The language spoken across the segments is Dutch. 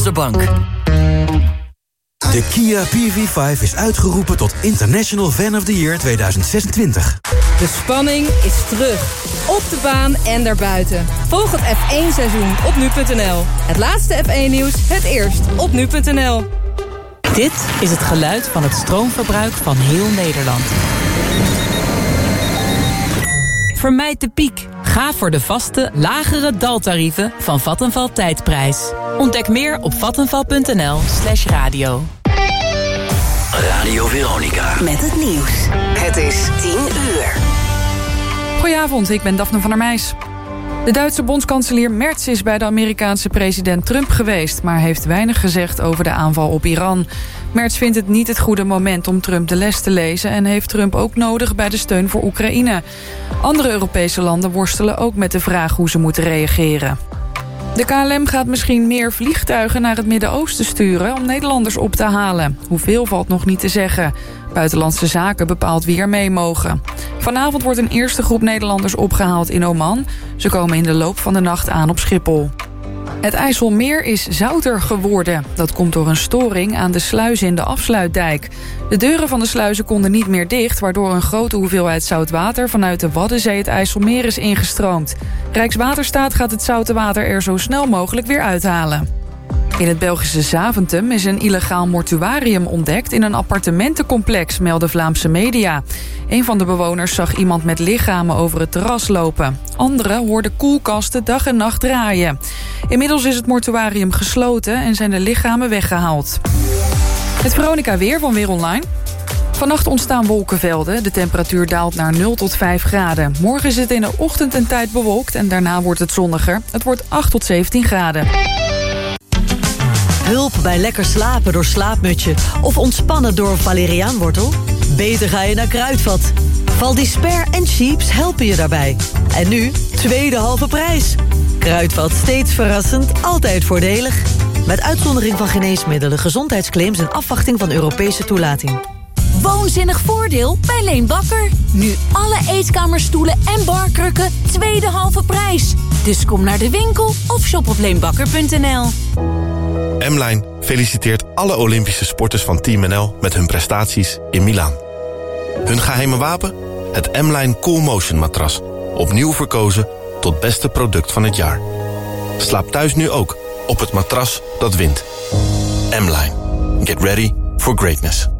onze bank. De Kia PV5 is uitgeroepen tot International Fan of the Year 2026. De spanning is terug. Op de baan en daarbuiten. Volg het F1-seizoen op nu.nl. Het laatste F1-nieuws, het eerst op nu.nl. Dit is het geluid van het stroomverbruik van heel Nederland. Vermijd de piek. Ga voor de vaste, lagere daltarieven van Vattenval Tijdprijs. Ontdek meer op vattenval.nl slash radio. Radio Veronica. Met het nieuws. Het is 10 uur. Goedenavond, ik ben Daphne van der Meijs. De Duitse bondskanselier Merz is bij de Amerikaanse president Trump geweest... maar heeft weinig gezegd over de aanval op Iran. Merz vindt het niet het goede moment om Trump de les te lezen... en heeft Trump ook nodig bij de steun voor Oekraïne. Andere Europese landen worstelen ook met de vraag hoe ze moeten reageren. De KLM gaat misschien meer vliegtuigen naar het Midden-Oosten sturen... om Nederlanders op te halen. Hoeveel valt nog niet te zeggen. Buitenlandse Zaken bepaalt wie er mee mogen. Vanavond wordt een eerste groep Nederlanders opgehaald in Oman. Ze komen in de loop van de nacht aan op Schiphol. Het IJsselmeer is zouter geworden. Dat komt door een storing aan de sluizen in de afsluitdijk. De deuren van de sluizen konden niet meer dicht... waardoor een grote hoeveelheid zoutwater vanuit de Waddenzee het IJsselmeer is ingestroomd. Rijkswaterstaat gaat het zoute water er zo snel mogelijk weer uithalen. In het Belgische Zaventem is een illegaal mortuarium ontdekt... in een appartementencomplex, melden Vlaamse media. Een van de bewoners zag iemand met lichamen over het terras lopen. Anderen hoorden koelkasten dag en nacht draaien. Inmiddels is het mortuarium gesloten en zijn de lichamen weggehaald. Het Veronica Weer van Weer Online. Vannacht ontstaan wolkenvelden. De temperatuur daalt naar 0 tot 5 graden. Morgen is het in de ochtend en tijd bewolkt en daarna wordt het zonniger. Het wordt 8 tot 17 graden. Hulp bij lekker slapen door slaapmutje of ontspannen door valeriaanwortel? Beter ga je naar Kruidvat. Valdisper en Cheaps helpen je daarbij. En nu, tweede halve prijs. Kruidvat steeds verrassend, altijd voordelig. Met uitzondering van geneesmiddelen, gezondheidsclaims... en afwachting van Europese toelating. Woonzinnig voordeel bij Leen Bakker. Nu alle eetkamerstoelen en barkrukken tweede halve prijs. Dus kom naar de winkel of shop op leenbakker.nl. M-Line feliciteert alle Olympische sporters van Team NL... met hun prestaties in Milaan. Hun geheime wapen? Het M-Line Cool Motion matras. Opnieuw verkozen tot beste product van het jaar. Slaap thuis nu ook op het matras dat wint. M-Line. Get ready for greatness.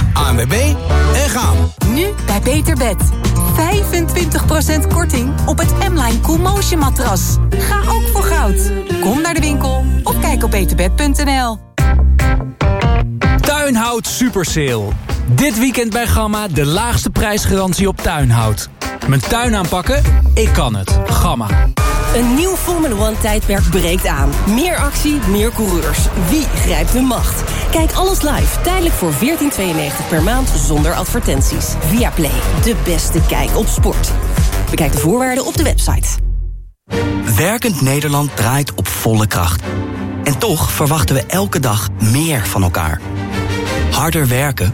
ANWB en gaan. Nu bij Beter Bed. 25% korting op het M-Line Cool Motion matras. Ga ook voor goud. Kom naar de winkel of kijk op beterbed.nl. Tuinhout Super Sale. Dit weekend bij Gamma de laagste prijsgarantie op tuinhout. Mijn tuin aanpakken? Ik kan het. Gamma. Een nieuw Formula One tijdperk breekt aan. Meer actie, meer coureurs. Wie grijpt de macht? Kijk alles live, tijdelijk voor 14,92 per maand zonder advertenties. Via Play, de beste kijk op sport. Bekijk de voorwaarden op de website. Werkend Nederland draait op volle kracht. En toch verwachten we elke dag meer van elkaar. Harder werken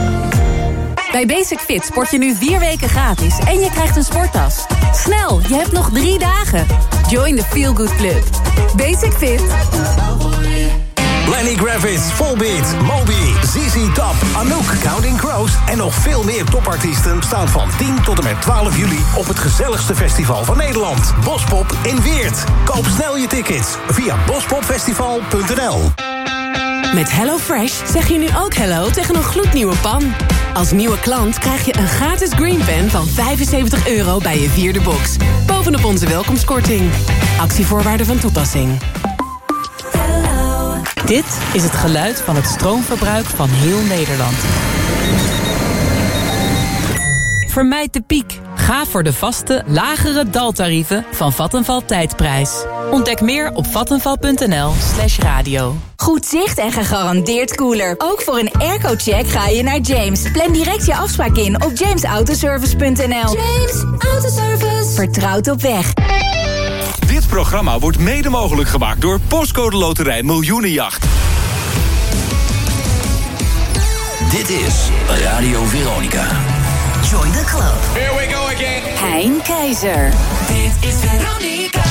Bij Basic Fit sport je nu vier weken gratis en je krijgt een sporttas. Snel, je hebt nog drie dagen. Join the Feel Good Club. Basic Fit. Lenny Kravitz, Volbeat, Moby, ZZ Top, Anouk, Counting Crows... en nog veel meer topartiesten staan van 10 tot en met 12 juli... op het gezelligste festival van Nederland, Bospop in Weert. Koop snel je tickets via bospopfestival.nl. Met HelloFresh zeg je nu ook hello tegen een gloednieuwe pan. Als nieuwe klant krijg je een gratis green pen van 75 euro bij je vierde box. Bovenop onze welkomstkorting. Actievoorwaarden van toepassing. Dit is het geluid van het stroomverbruik van heel Nederland. Vermijd de piek. Ga voor de vaste, lagere daltarieven van Vattenval Tijdprijs. Ontdek meer op vattenval.nl slash radio. Goed zicht en gegarandeerd koeler. Ook voor een airco-check ga je naar James. Plan direct je afspraak in op jamesautoservice.nl. James Autoservice. Vertrouwd op weg. Dit programma wordt mede mogelijk gemaakt door Postcode Loterij Miljoenenjacht. Dit is Radio Veronica. Join the club. Here we go again. Hein Keizer. Dit is Veronica.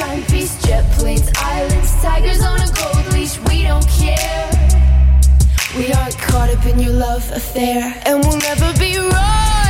Timepiece, jet planes, islands, tigers on a gold leash. We don't care. We aren't caught up in your love affair, and we'll never be royals.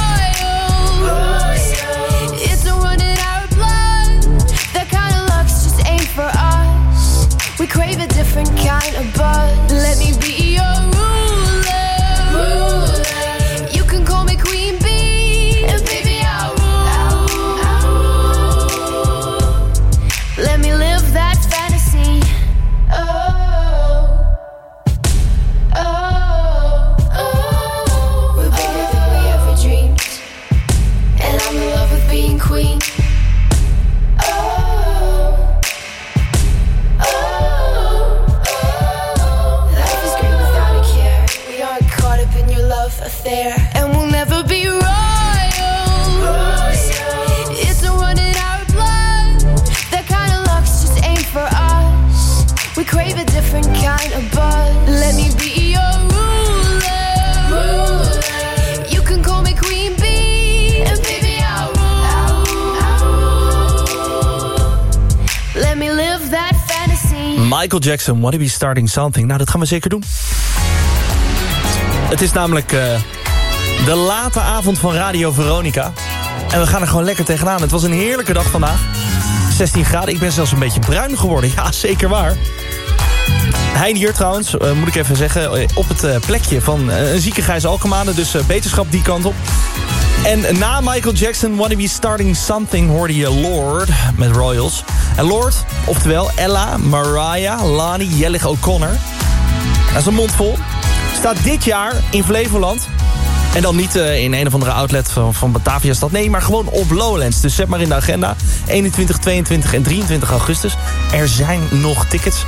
Michael Jackson, Wanna Be Starting Something. Nou, dat gaan we zeker doen. Het is namelijk eh, de late avond van Radio Veronica. En we gaan er gewoon lekker tegenaan. Het was een heerlijke dag vandaag. 16 graden. Ik ben zelfs een beetje bruin geworden. Ja, zeker waar. Hein hier trouwens, eh, moet ik even zeggen, eh, op het plekje van een zieke Gijs Alkemade. Dus beterschap die kant op. En na Michael Jackson, Wanna Be Starting Something, hoorde je Lord met Royals. En Lord, oftewel Ella, Mariah, Lani, Jellig O'Connor. Dat is een mond vol. Staat dit jaar in Flevoland. En dan niet eh, in een of andere outlet van, van Batavia stad. Nee, maar gewoon op Lowlands. Dus zet maar in de agenda. 21, 22 en 23 augustus. Er zijn nog tickets.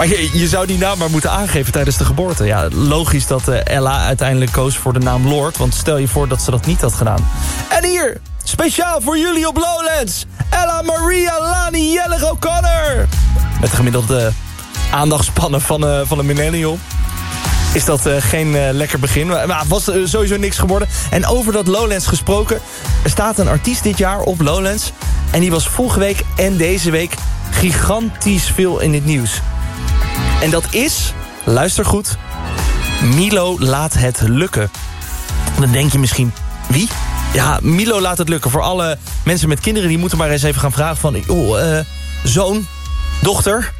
Maar je, zou die naam maar moeten aangeven tijdens de geboorte. Ja, logisch dat eh, Ella uiteindelijk koos voor de naam Lord. Want stel je voor dat ze dat niet had gedaan. En hier, speciaal voor jullie op Lowlands. Ella Maria Lani Jellig O'Connor. Met de gemiddelde aandachtspannen van, eh, van een millennial is dat eh, geen lekker begin. Maar was sowieso niks geworden. En over dat Lowlands gesproken... er staat een artiest dit jaar op Lowlands... en die was vorige week en deze week gigantisch veel in het nieuws. En dat is, luister goed... Milo laat het lukken. Dan denk je misschien, wie? Ja, Milo laat het lukken. Voor alle mensen met kinderen... die moeten maar eens even gaan vragen van... eh, zoon, dochter...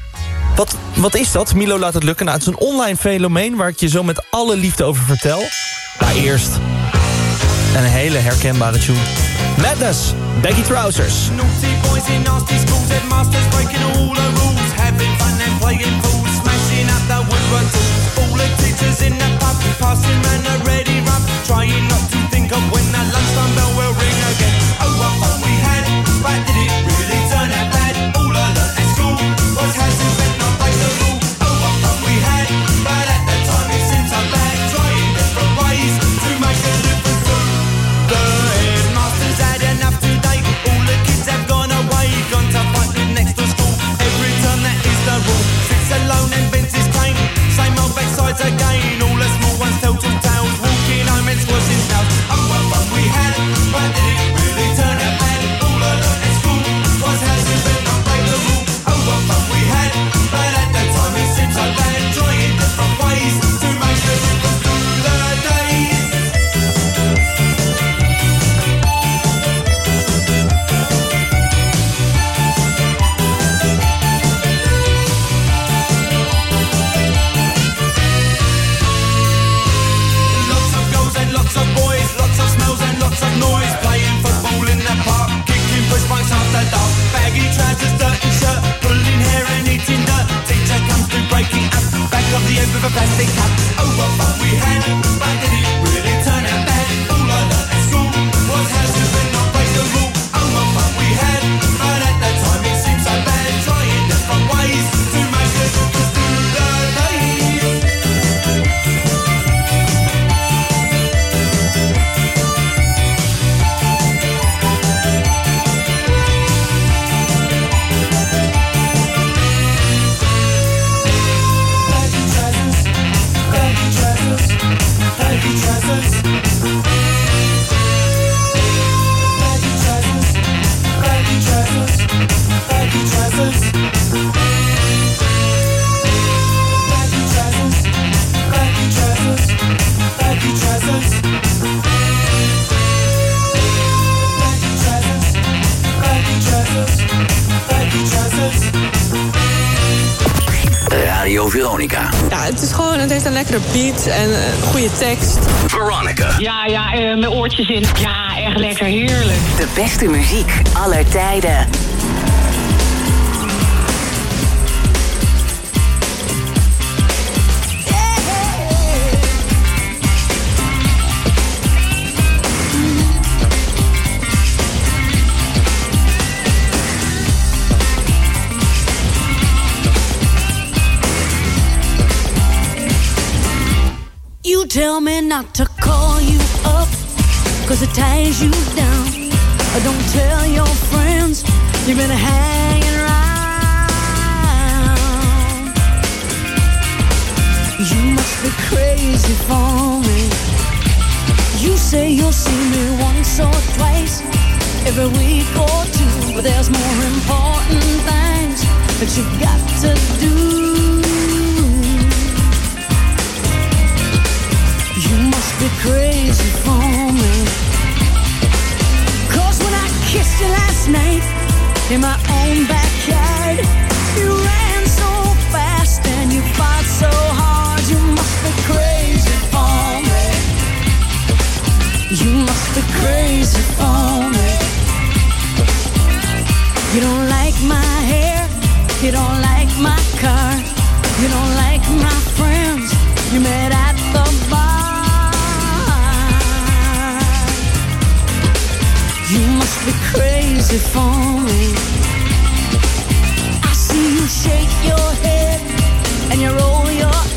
Wat, wat is dat? Milo laat het lukken. Nou, het is een online fenomeen waar ik je zo met alle liefde over vertel. Maar eerst een hele herkenbare tune. Madness, Baggy Trousers. All the teachers in the pub, passing round a ready rub, trying not to think of Radio Veronica. Ja, het is gewoon, het heeft een lekkere beat en een goede tekst. Veronica. Ja, ja, eh, met oortjes in. Ja, echt lekker, heerlijk. De beste muziek aller tijden. Tell me not to call you up, cause it ties you down. Don't tell your friends you've been hanging around. You must be crazy for me. You say you'll see me once or twice every week or two, but there's more important things that you've got to do. Be crazy for me. Cause when I kissed you last night in my own backyard, you ran so fast and you fought so hard. You must be crazy for me. You must be crazy for me. You don't like my hair, you don't like my car, you don't like my friends you met at be crazy for me. I see you shake your head and you roll your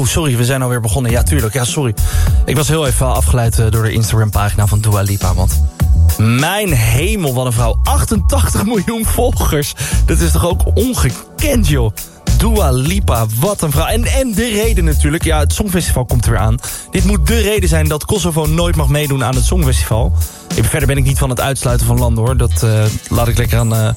oh, sorry, we zijn alweer begonnen. Ja, tuurlijk, ja, sorry. Ik was heel even afgeleid eh, door de Instagram-pagina van Dua Lipa, want... Mijn hemel, wat een vrouw. 88 miljoen volgers. Dat is toch ook ongekend, joh. Dua Lipa, wat een vrouw. En, en de reden natuurlijk, ja, het Songfestival komt er weer aan. Dit moet de reden zijn dat Kosovo nooit mag meedoen aan het Songfestival. Ik, verder ben ik niet van het uitsluiten van landen, hoor. Dat uh, laat ik lekker aan uh,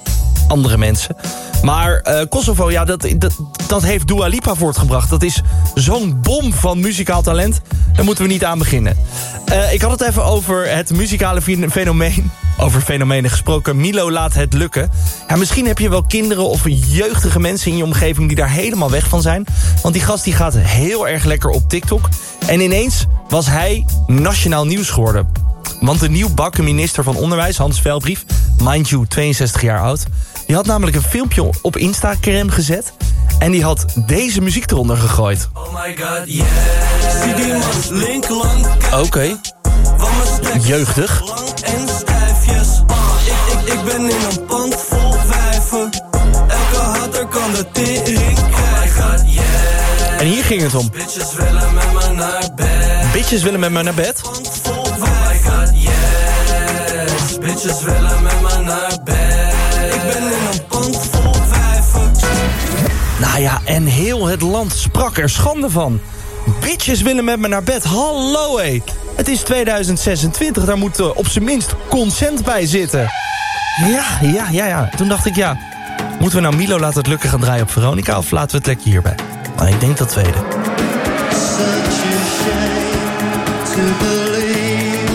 andere mensen. Maar uh, Kosovo, ja, dat, dat, dat heeft Dua Lipa voortgebracht. Dat is zo'n bom van muzikaal talent. Daar moeten we niet aan beginnen. Uh, ik had het even over het muzikale fenomeen. Over fenomenen gesproken. Milo laat het lukken. Ja, misschien heb je wel kinderen of jeugdige mensen in je omgeving... die daar helemaal weg van zijn. Want die gast die gaat heel erg lekker op TikTok. En ineens was hij nationaal nieuws geworden. Want de nieuwbakke minister van Onderwijs, Hans Velbrief... mind you, 62 jaar oud... die had namelijk een filmpje op Instagram gezet... en die had deze muziek eronder gegooid. Oh my god, yeah. Zie die Oké. Okay. Jeugdig. en stijfjes. Uh, ik, ik, ik ben in een pand vol wijven. Elke hater kan de tering. Oh my god, yeah. En hier ging het om. Bitches willen met me naar bed. Bitches willen met me naar bed? Vol wijven. Yes, bitches willen met me Nou ja, en heel het land sprak er schande van. Bitches willen met me naar bed. Hallo hé. Het is 2026, daar moet uh, op zijn minst consent bij zitten. Ja, ja, ja, ja. Toen dacht ik, ja... Moeten we nou Milo laten het lukken gaan draaien op Veronica... of laten we het lekker hierbij? Nou, ik denk dat tweede. Such a shame to believe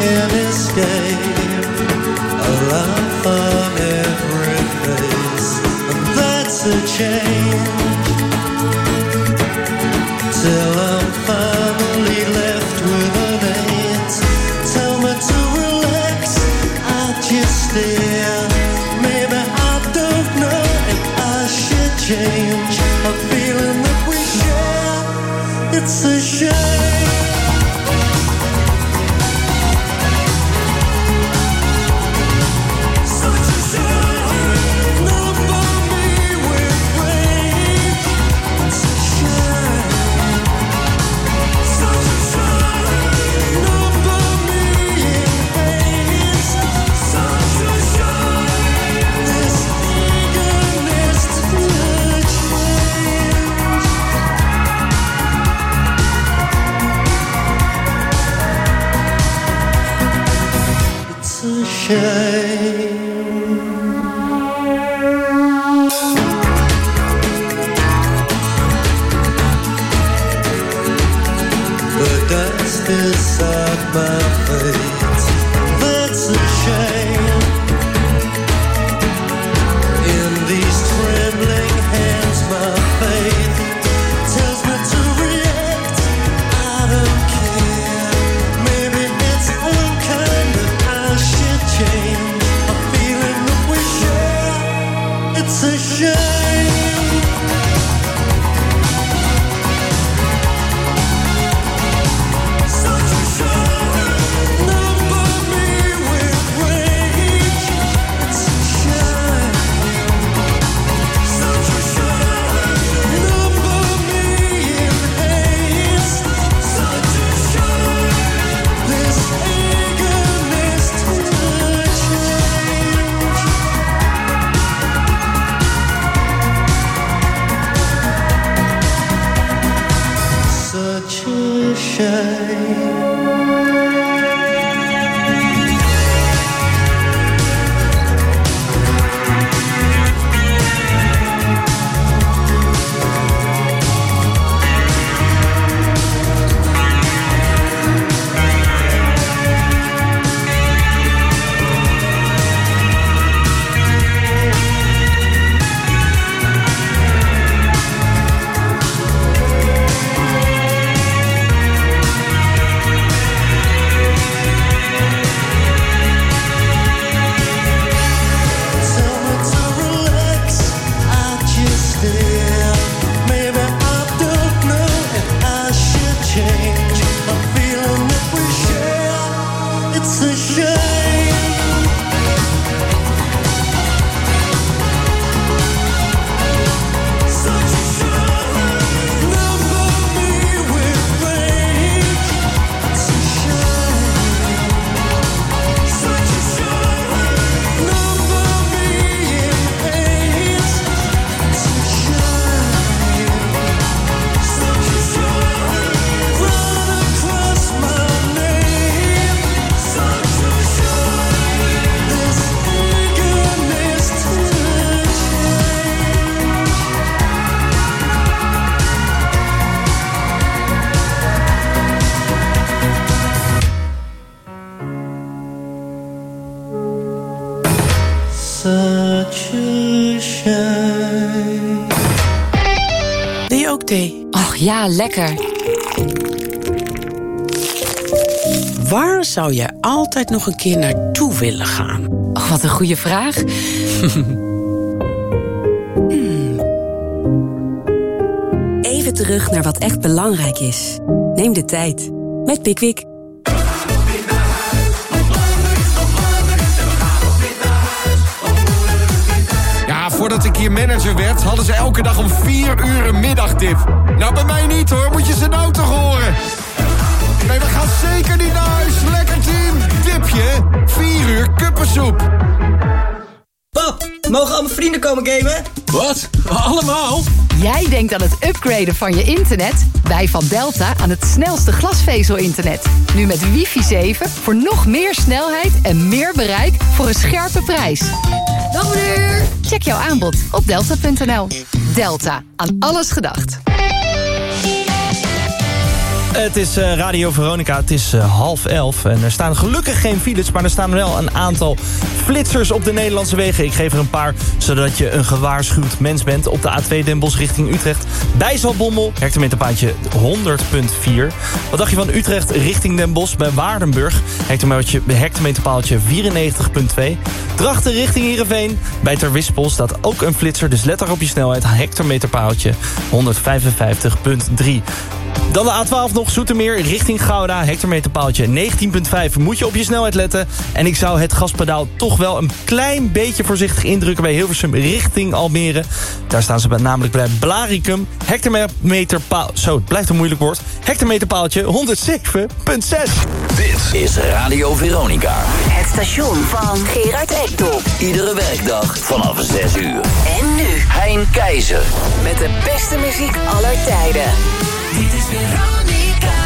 in escape. A change. Till I'm finally left with an eight. Tell me to relax. I just stare. Maybe I don't know if I should change. A feeling that we share. It's a shame. Lekker. Waar zou jij altijd nog een keer naartoe willen gaan? Och, wat een goede vraag. Even terug naar wat echt belangrijk is. Neem de tijd. Met Pickwick. Ja, voordat ik hier manager werd, hadden ze elke dag om 4 uur een middagdip. Nou, bij mij niet hoor, moet je ze nou toch horen? Nee, we gaan zeker niet naar huis. Lekker team. Dipje, 4 uur kuppensoep. Pap, mogen al mijn vrienden komen gamen? Wat? Allemaal? Jij denkt aan het upgraden van je internet? Wij van Delta aan het snelste glasvezel-internet. Nu met wifi 7 voor nog meer snelheid en meer bereik voor een scherpe prijs. Dag meneer! Check jouw aanbod op delta.nl. Delta, aan alles gedacht. Het is eh, Radio Veronica, het is eh, half elf. En er staan gelukkig geen files, maar er staan wel een aantal flitsers op de Nederlandse wegen. Ik geef er een paar, zodat je een gewaarschuwd mens bent. Op de A2 Den Bosch richting Utrecht. Bij Zaltbommel, hectometerpaaltje 100.4. Wat dacht je van Utrecht richting Den Bosch bij Waardenburg? Hectometerpaaltje, hectometerpaaltje 94.2. Drachten richting Heerenveen. Bij Terwispel staat ook een flitser, dus let daar op je snelheid. Hectometerpaaltje 155.3. Dan de A12 nog, Zoetermeer richting Gouda. Hectometerpaaltje 19.5. Moet je op je snelheid letten. En ik zou het gaspedaal toch wel een klein beetje voorzichtig indrukken... bij Hilversum richting Almere. Daar staan ze namelijk bij Blaricum. Hectometerpaal... Zo, het blijft een moeilijk woord. Hectometerpaaltje 107.6. Dit is Radio Veronica. Het station van Gerard Ekdom. Iedere werkdag vanaf 6 uur. En nu Hein Keizer. met de beste muziek aller tijden. Dit is Veronica.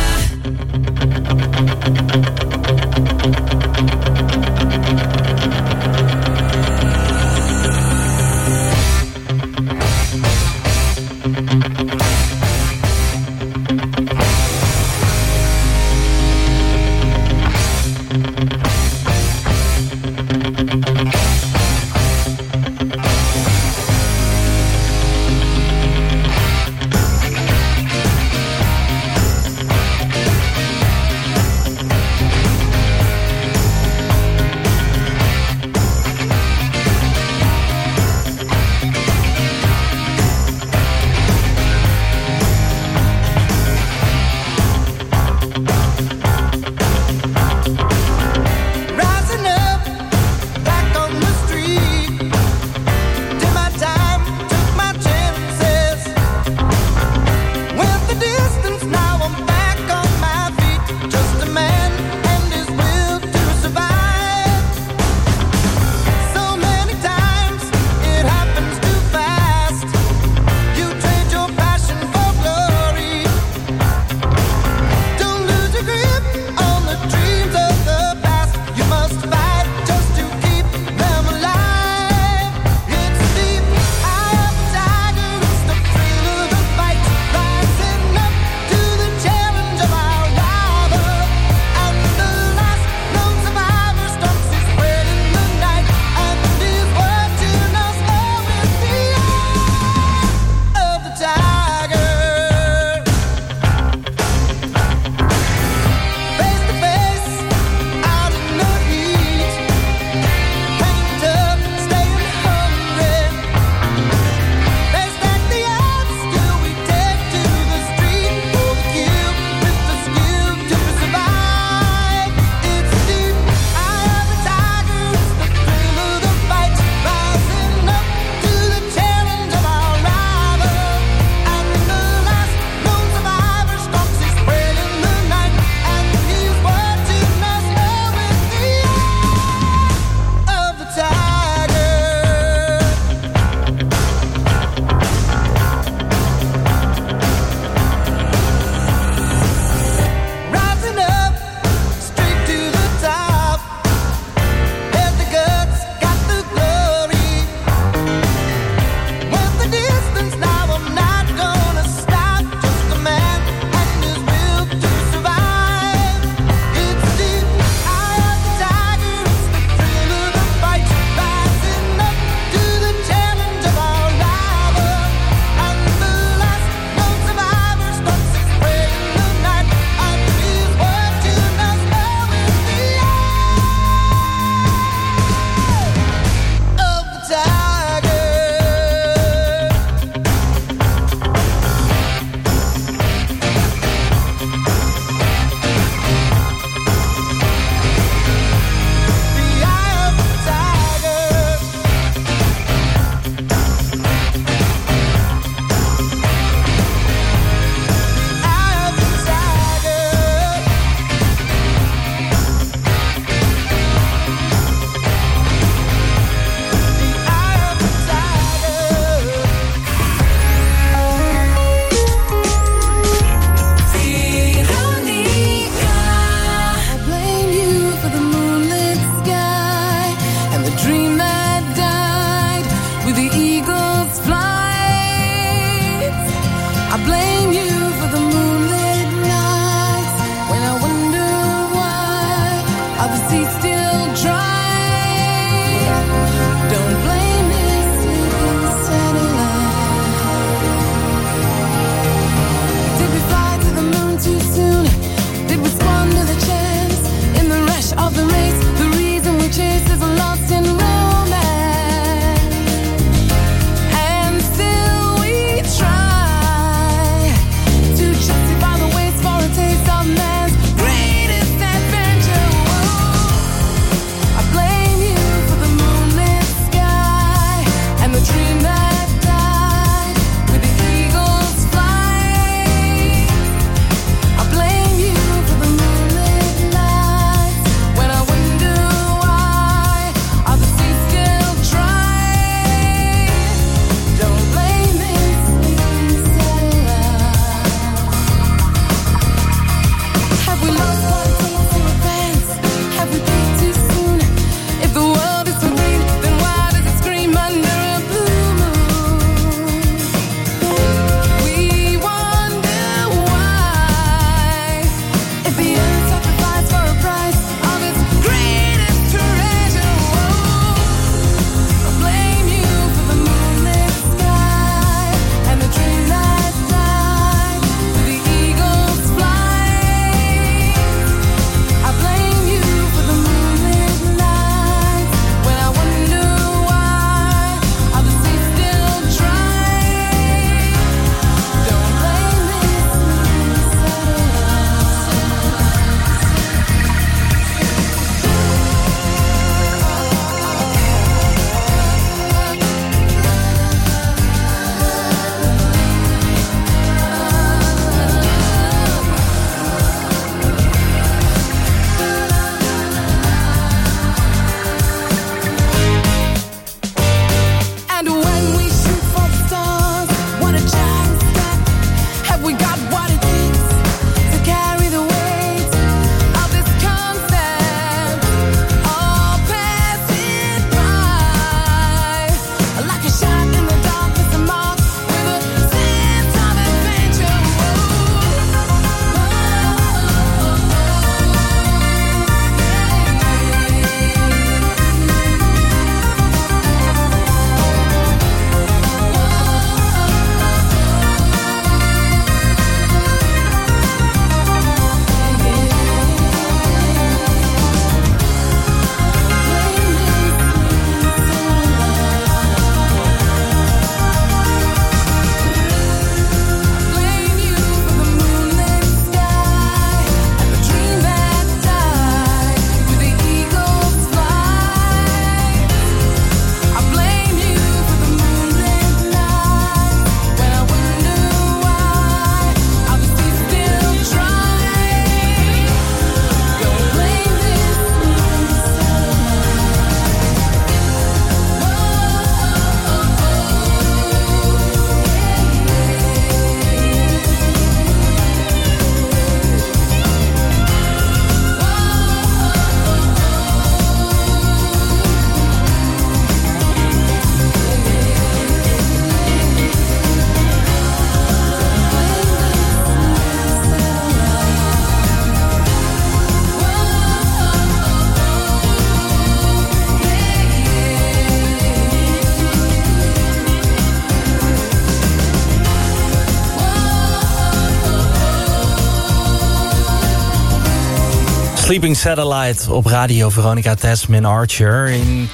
Sleeping Satellite op radio Veronica Tasman Archer. In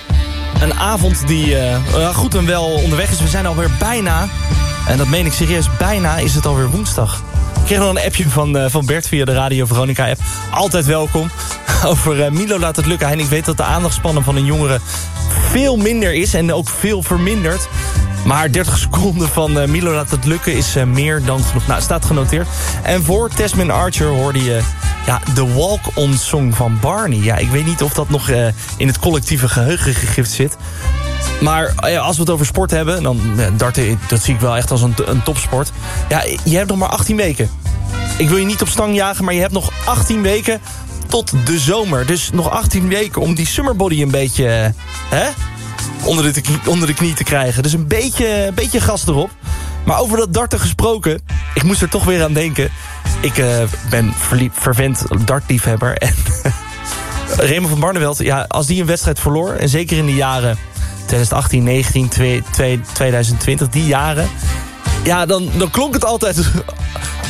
een avond die uh, goed en wel onderweg is. We zijn alweer bijna, en dat meen ik serieus, bijna is het alweer woensdag. Ik kreeg nog een appje van, uh, van Bert via de Radio Veronica app. Altijd welkom. Over uh, Milo laat het lukken. En ik weet dat de aandachtspannen van een jongere veel minder is en ook veel verminderd. Maar 30 seconden van Milo laat het lukken is meer dan genoeg. Nou, staat genoteerd. En voor Tasman Archer hoorde je ja, de walk-on song van Barney. Ja, ik weet niet of dat nog uh, in het collectieve geheugen gegrift zit. Maar als we het over sport hebben, dan darten, dat zie ik wel echt als een, een topsport. Ja, je hebt nog maar 18 weken. Ik wil je niet op stang jagen, maar je hebt nog 18 weken tot de zomer. Dus nog 18 weken om die summerbody een beetje... hè? onder de, onder de knie te krijgen. Dus een beetje, een beetje gas erop. Maar over dat darten gesproken, ik moest er toch weer aan denken. Ik uh, ben vervent dartliefhebber. En Raymond van Barneveld, ja, als die een wedstrijd verloor... en zeker in de jaren 2018, 19, 2020, die jaren... ja, dan, dan klonk het altijd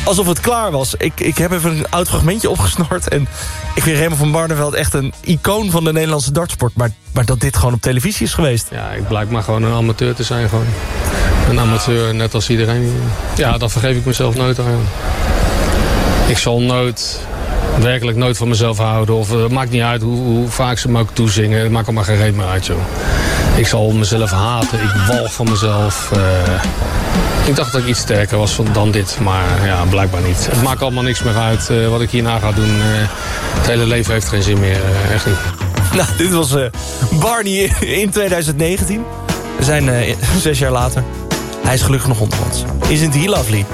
alsof het klaar was. Ik, ik heb even een oud fragmentje opgesnord... en ik vind Raymond van Barneveld echt een icoon van de Nederlandse dartsport. Maar, maar dat dit gewoon op televisie is geweest. Ja, ik blijk maar gewoon een amateur te zijn. Gewoon. Een amateur, net als iedereen. Ja, dat vergeef ik mezelf nooit aan. Ik zal nooit, werkelijk nooit van mezelf houden. Of het maakt niet uit hoe, hoe vaak ze me ook toezingen. Het maakt maar geen reet meer uit, joh. Ik zal mezelf haten. Ik walg van mezelf. Uh, ik dacht dat ik iets sterker was dan dit, maar ja, blijkbaar niet. Het maakt allemaal niks meer uit uh, wat ik hierna ga doen. Het hele leven heeft geen zin meer, echt niet. Nou, dit was Barney in 2019. We zijn zes jaar later. Hij is gelukkig nog onder ons. Isn't he lovely?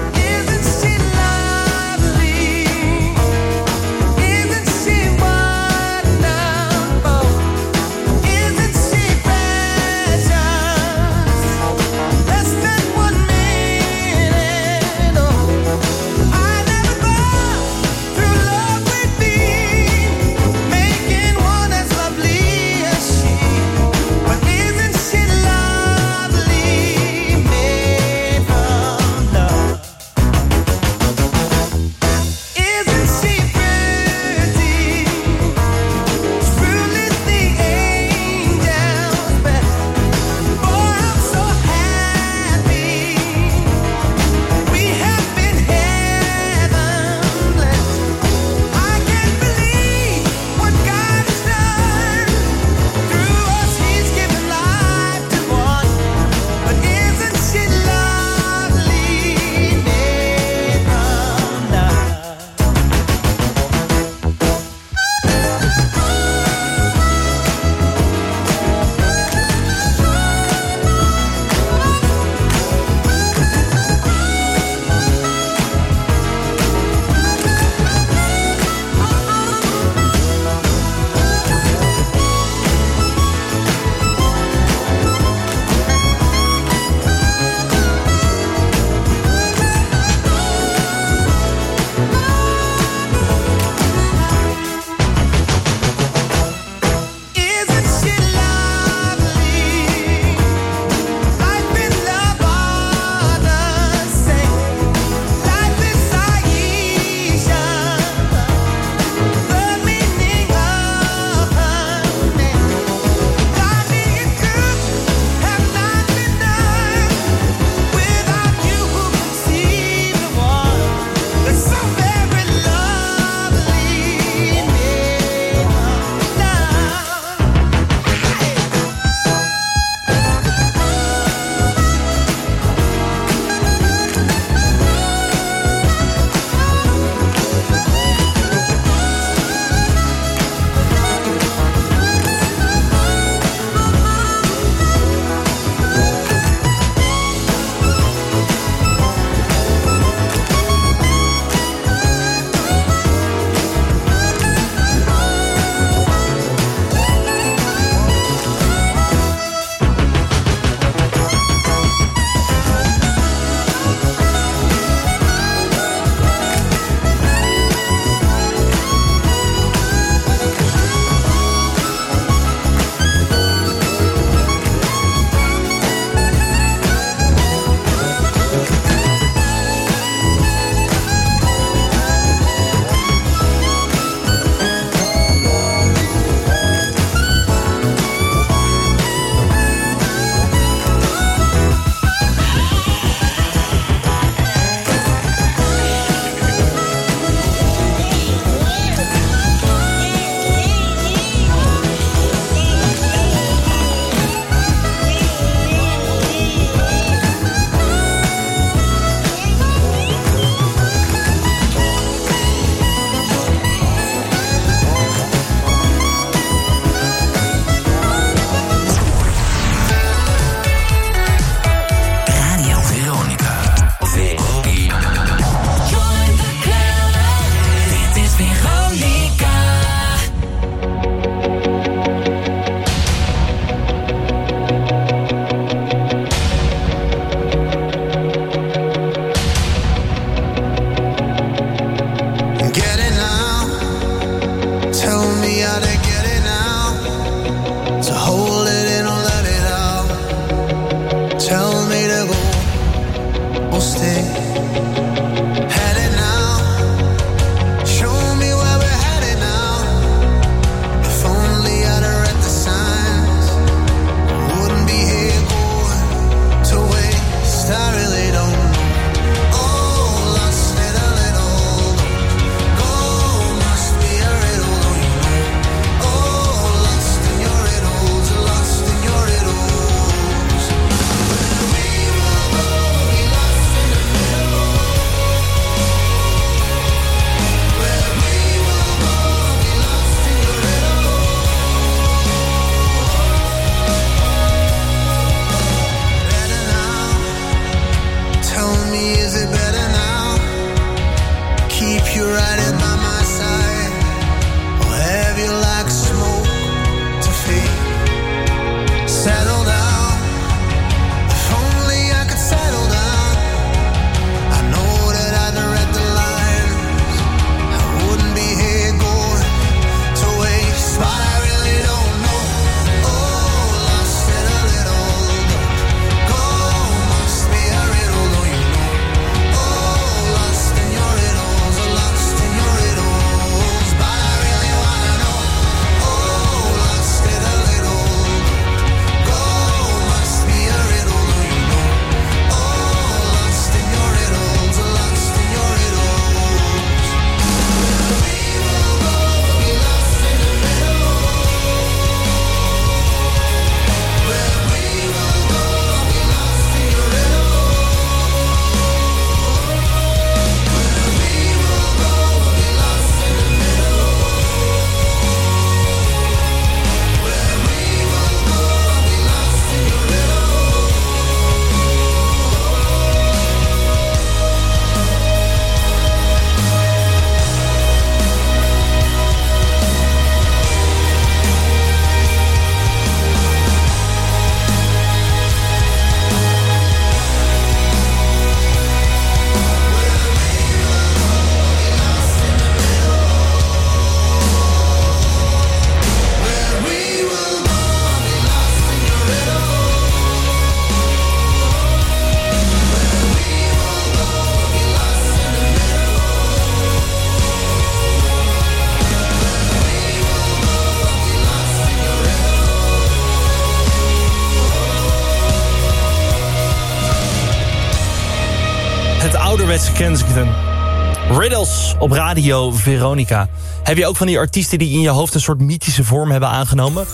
Op radio Veronica. Heb je ook van die artiesten die in je hoofd een soort mythische vorm hebben aangenomen?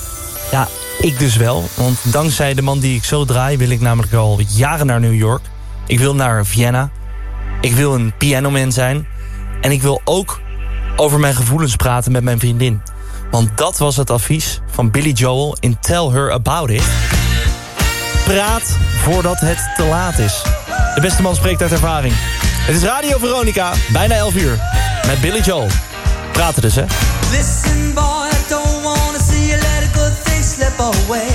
Ja, ik dus wel. Want dankzij de man die ik zo draai... wil ik namelijk al jaren naar New York. Ik wil naar Vienna. Ik wil een pianoman zijn. En ik wil ook over mijn gevoelens praten met mijn vriendin. Want dat was het advies van Billy Joel in Tell Her About It. Praat voordat het te laat is. De beste man spreekt uit ervaring. Het is Radio Veronica, bijna 11 uur. Met Billy Joel. Praten dus, hè? Listen, boy, I don't wanna see you let a good thing slip away.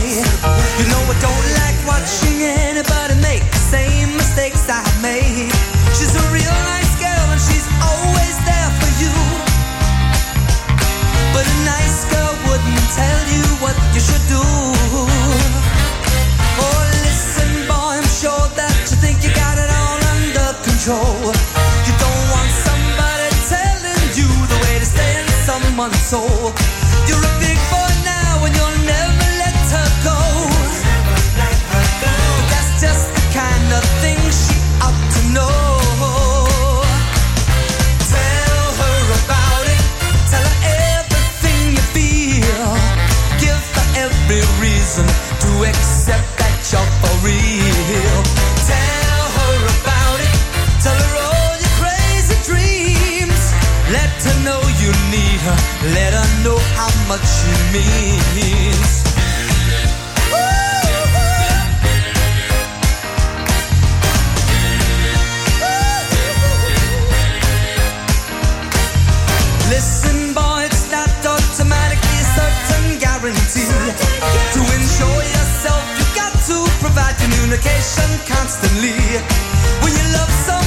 You know I don't like watching anybody make the same mistakes I made. She's a real nice girl and she's always there for you. But a nice girl wouldn't tell you what you should do. Control. You don't want somebody telling you the way to stay in someone's soul. You're a big boy now and you'll never let her go. That's just the kind of thing she ought to know. Tell her about it. Tell her everything you feel. Give her every reason to accept that you're for real. Much she means. Listen, boy, it's not automatically a certain guarantee. To yourself, you got to provide communication constantly. When you love someone,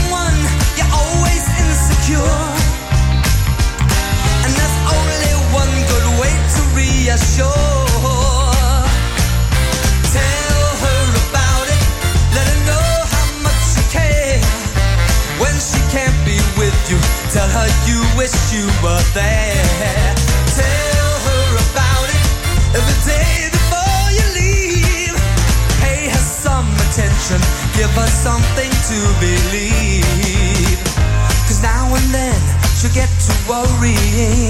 Tell her you wish you were there. Tell her about it every day before you leave. Pay her some attention, give her something to now and then she'll get worrying.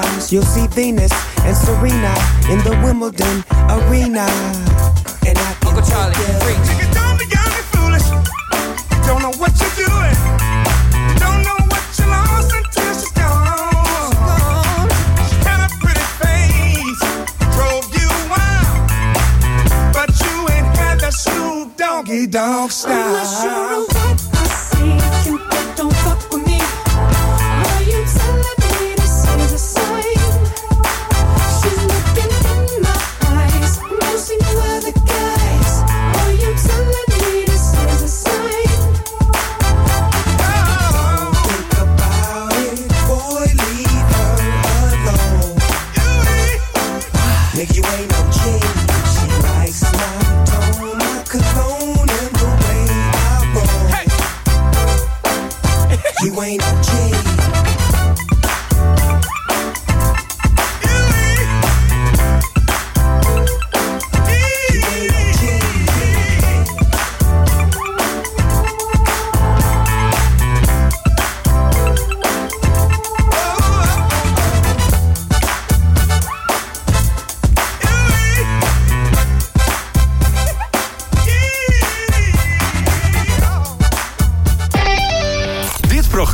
times you'll see Venus and Serena in the Wimbledon arena. And I Uncle Charlie, preach. Nigga, don't be young and foolish. Don't know what you're doing. Don't know what you lost until she's gone. Dog style.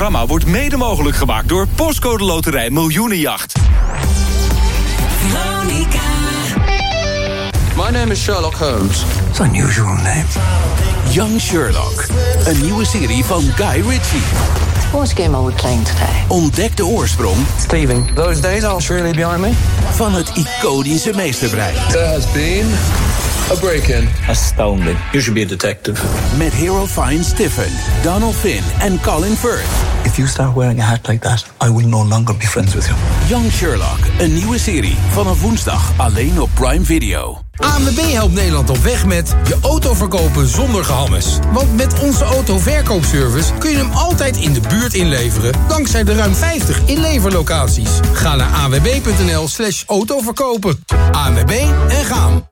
Programma wordt mede mogelijk gemaakt door Postcode Loterij Miljoenenjacht. My name is Sherlock Holmes. It's an unusual name. Young Sherlock. Een nieuwe serie van Guy Ritchie. What game are we playing today? Ontdek de oorsprong Steven, those days are surely behind me. van het iconische meesterbrein. There has been a break-in. Astounding. You should be a detective. Met Hero Fine Stiffen, Donald Finn en Colin Firth. If you start wearing a hat like that, I will no longer be friends with you. Young Sherlock, een nieuwe serie. Vanaf woensdag alleen op Prime Video. ANWB helpt Nederland op weg met je auto verkopen zonder gehammes. Want met onze autoverkoopservice kun je hem altijd in de buurt inleveren... dankzij de ruim 50 inleverlocaties. Ga naar anwb.nl slash autoverkopen. ANWB en gaan.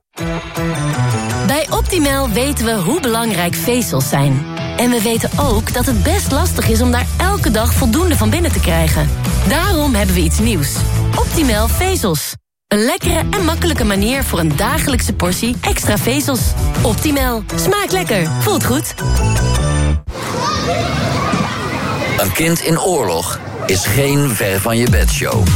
Bij Optimal weten we hoe belangrijk vezels zijn. En we weten ook dat het best lastig is om daar elke dag voldoende van binnen te krijgen. Daarom hebben we iets nieuws. Optimal vezels. Een lekkere en makkelijke manier voor een dagelijkse portie extra vezels. Optimal. Smaakt lekker. Voelt goed. Een kind in oorlog is geen ver van je bedshow.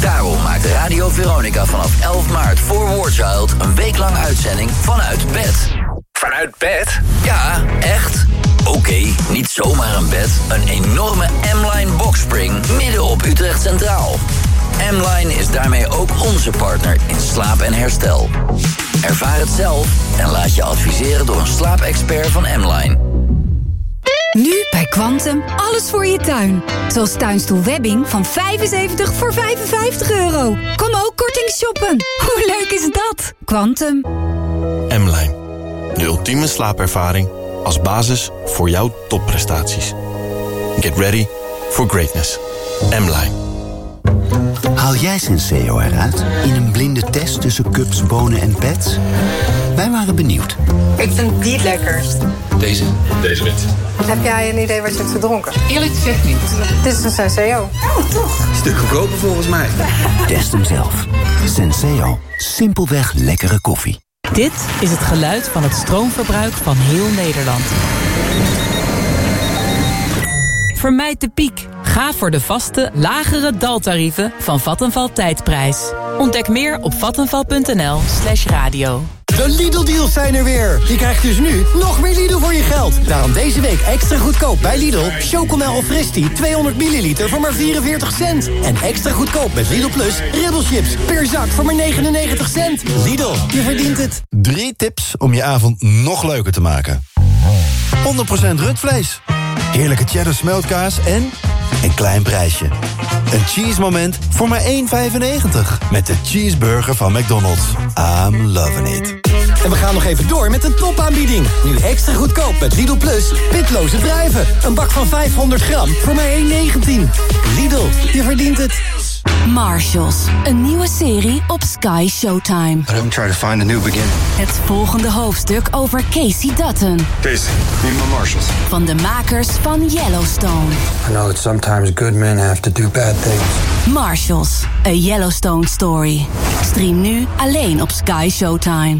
Daarom maakt Radio Veronica vanaf 11 maart voor War Child... een week lang uitzending vanuit bed. Vanuit bed? Ja, echt. Oké, niet zomaar een bed. Een enorme M-Line boxspring midden op Utrecht Centraal. M-Line is daarmee ook onze partner in slaap en herstel. Ervaar het zelf en laat je adviseren door een slaapexpert van M-Line. Nu bij Quantum alles voor je tuin. Zoals tuinstoel Webbing van 75 voor 55 euro. Kom ook korting shoppen. Hoe leuk is dat? Quantum. M-Line. De ultieme slaapervaring als basis voor jouw topprestaties. Get ready for greatness. M-Line. Haal jij Senseo eruit in een blinde test tussen cups, bonen en pets? Wij waren benieuwd. Ik vind die het lekkerst. Deze? Deze wit. Heb jij een idee wat je hebt gedronken? Eerlijk gezegd niet. Dit is een Senseo. Oh, toch? Stuk goedkoper volgens mij. Test hem zelf. Senseo. Simpelweg lekkere koffie. Dit is het geluid van het stroomverbruik van heel Nederland. Vermijd de piek. Ga voor de vaste, lagere daltarieven van Vattenval Tijdprijs. Ontdek meer op vattenval.nl slash radio. De Lidl-deals zijn er weer. Je krijgt dus nu nog meer Lidl voor je geld. Daarom deze week extra goedkoop bij Lidl. Chocomel of Fristi 200 milliliter voor maar 44 cent. En extra goedkoop met Lidl Plus ribbelchips per zak voor maar 99 cent. Lidl, je verdient het. Drie tips om je avond nog leuker te maken. 100% rundvlees. Heerlijke cheddar smeltkaas en een klein prijsje. Een cheese moment voor maar 1,95. Met de cheeseburger van McDonald's. I'm loving it. En we gaan nog even door met een topaanbieding. Nu extra goedkoop met Lidl Plus. Pitloze druiven. Een bak van 500 gram voor maar 1,19. Lidl, je verdient het. Marshalls. Een nieuwe serie op Sky Showtime. Don't try to find a new beginning. Het volgende hoofdstuk over Casey Dutton. Casey, need my marshals. Van de makers van Yellowstone. I know that sometimes good men have to do bad things. Marshalls. A Yellowstone story. Stream nu alleen op Sky Showtime.